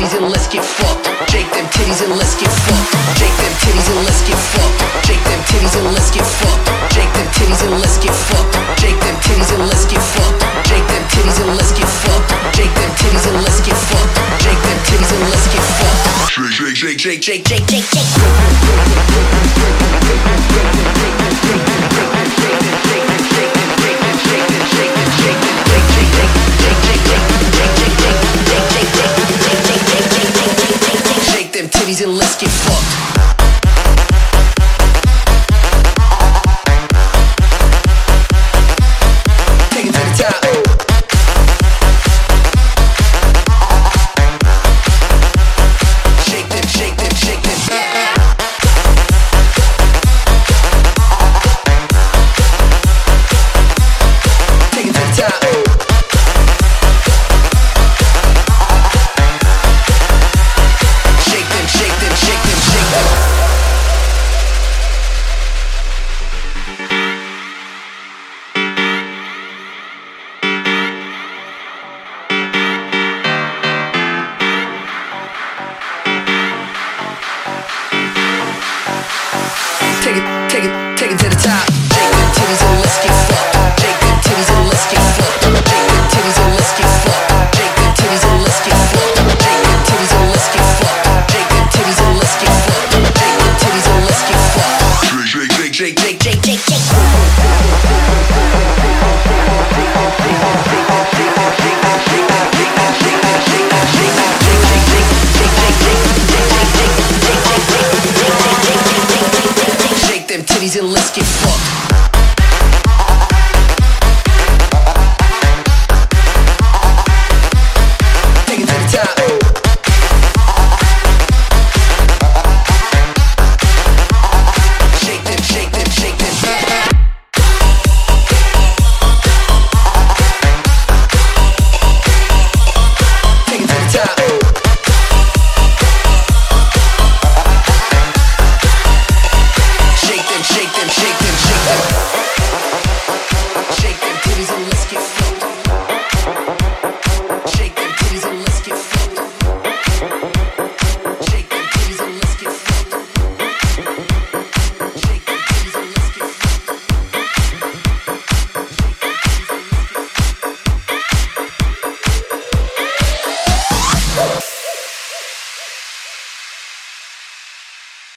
titties and let's get fucked. Shake them titties and let's get fucked. Shake shake, them titties and let's get fucked. Take it to the top. Take it to the top. Shake them titties and let's get fucked. Shake them titties and let's get fucked. Shake them titties and let's get fucked. Shake them titties and let's get fucked. Shake them titties and let's get fucked. Shake them titties and let's get fucked. Shake them titties and let's get fucked. Shake, shake, shake, shake, shake. ladies and let's get fucked. Yes.